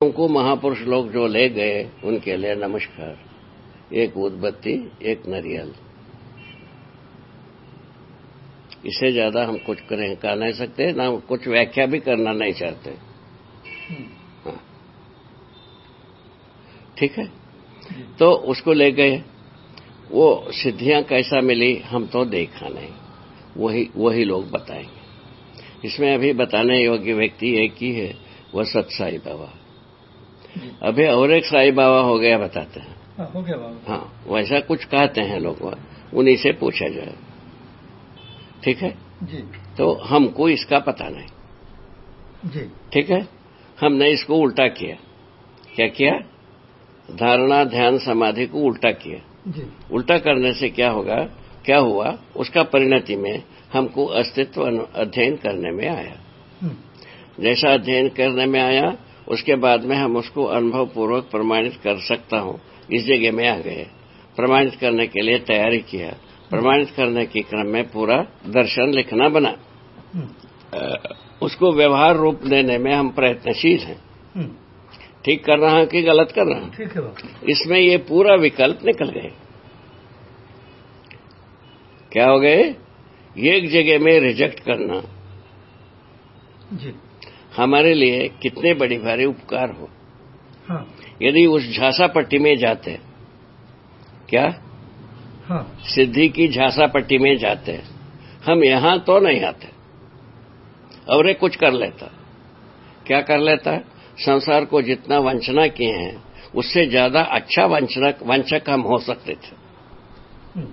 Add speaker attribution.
Speaker 1: उनको महापुरुष लोग जो ले गए उनके लिए नमस्कार। एक उदबत्ती एक नरियल। इससे ज़्यादा हम कुछ करें कह नहीं सकते ना कुछ व्याख्या भी करना नहीं चाहते। हाँ। ठीक है? तो उसको ले गए। वो सिद्धियाँ कैसा मिली हम तो देखा नहीं। वही वही लोग बताएँगे। इसमें अभी बताने योग्य व्यक्ति एक ही है वह सत साई बाबा। अभी और एक साई बाबा हो गया बताते हैं।
Speaker 2: हाँ, हो गया बाबा।
Speaker 1: हाँ वैसा कुछ कहते हैं लोग उन्हीं से पूछा जाए। ठीक है?
Speaker 2: जी।
Speaker 1: तो हमको इसका पता नहीं।
Speaker 2: जी।
Speaker 1: ठीक है? हमने इसको उल्टा किया। क्या किया? धारणा ध्यान समाधि को उल्टा किया।
Speaker 2: जी।
Speaker 1: उल्टा करने से क्या होगा? क्या हुआ? उसका परिणति में हमको अस्तित्व अध्ययन करने में आया।
Speaker 2: हम्म,
Speaker 1: जैसा अध्ययन करने में आया उसके बाद में हम उसको अनुभव पूर्वक प्रमाणित कर सकता हूँ। इस जगह में आ गए। प्रमाणित करने के लिए तैयारी किया। प्रमाणित करने के क्रम में पूरा दर्शन लिखना बना। उसको व्यवहार रूप देने में हम प्रयत्नशील हैं। ठीक कर रहा कि गलत कर रहा
Speaker 2: ठीक है
Speaker 1: इसमें ये पूरा विकल्प निकल गए। क्या हो गए? एक जगह में रिजेक्ट करना।
Speaker 2: जी।
Speaker 1: हमारे लिए कितने बड़ी भारी उपकार हो।
Speaker 2: हाँ।
Speaker 1: यदि उस झांसा पट्टी में जाते क्या?
Speaker 2: हाँ।
Speaker 1: सिद्धि की झांसा पट्टी में जाते हम यहाँ तो नहीं आते। और एक कुछ कर लेता। क्या कर लेता? संसार को जितना वंचना किए हैं उससे ज़्यादा अच्छा वंचना वंचक हम हो सकते थे।
Speaker 2: हम्म,